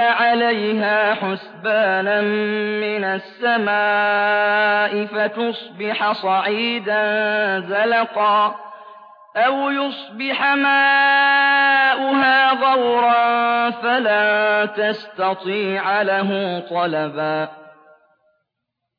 عَلَيْهَا حُسْبَانًا مِّنَ السَّمَاءِ فَتُصْبِحَ صَعِيدًا زَلَقًا أَوْ يُصْبِحَ مَاؤُهَا غَوْرًا فَلَن تَسْتَطِيعَ لَهُ طَلَبًا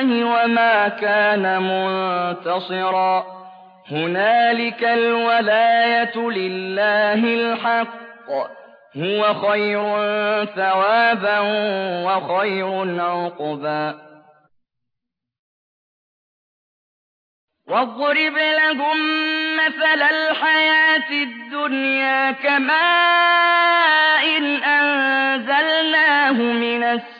اللَّهِ وَمَا كَانَ مُنتَصِرًا. هُنَالِكَ الْوَلَايَةُ لِلَّهِ الْحَقِّ ۚ. هُوَ خَيْرٌ ثَوَابًا وَخَيْرٌ عُقْبًا. وَاضْرِبْ لَهُم مَّثَلَ الْحَيَاةِ الدُّنْيَا كَمَاءٍ أَنزَلْنَاهُ مِنَ السَّمَاءِ